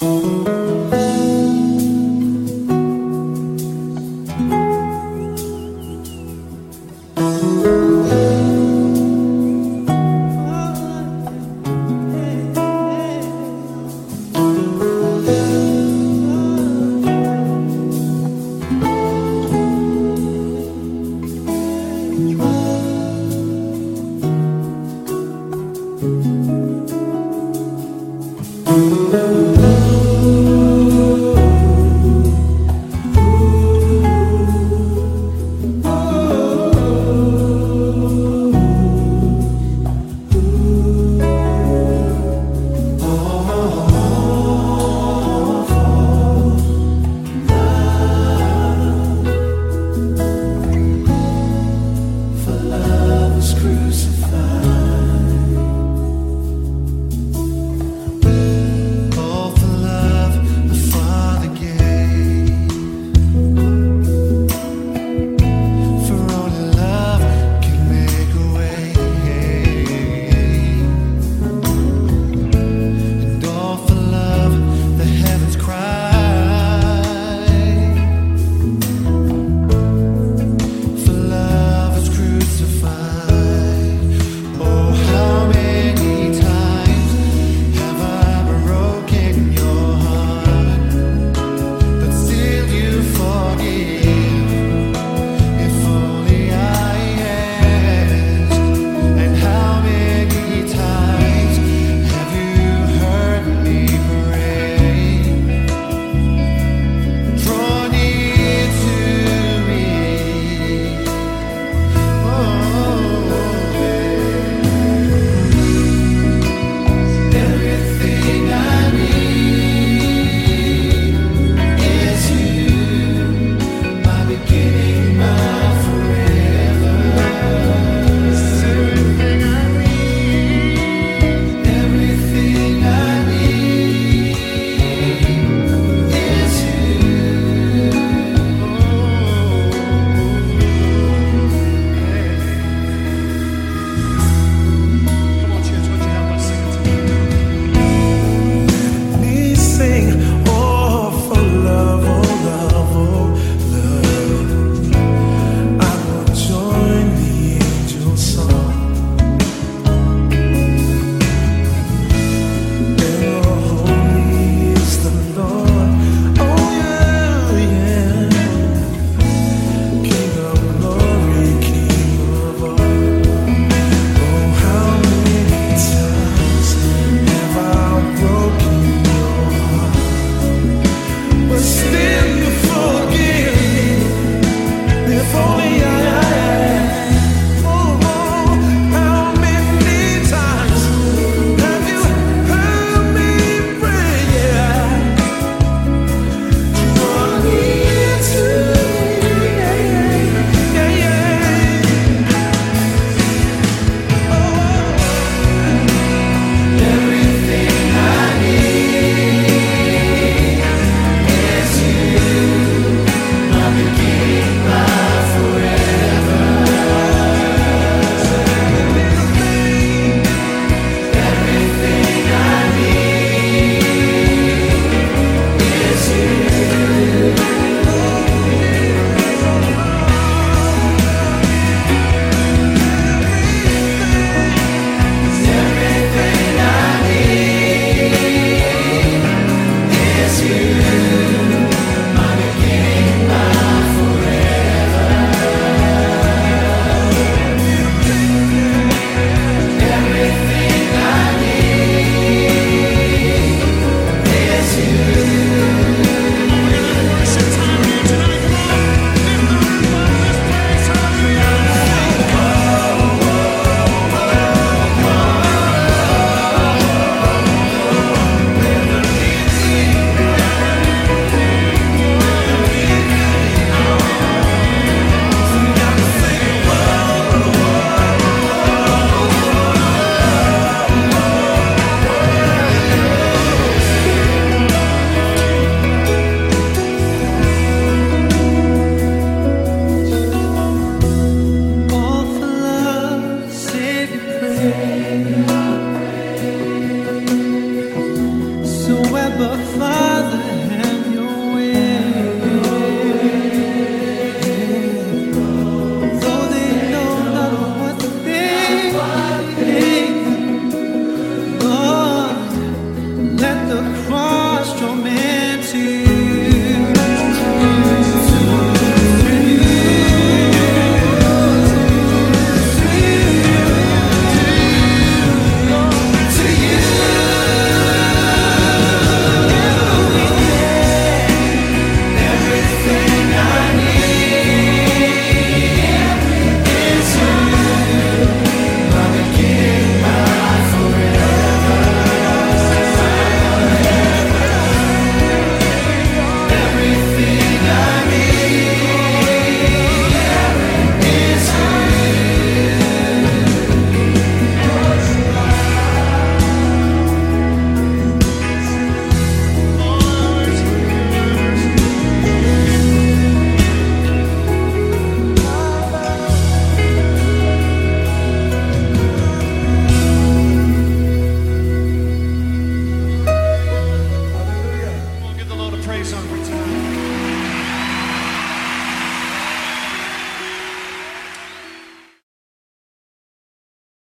Música But Father.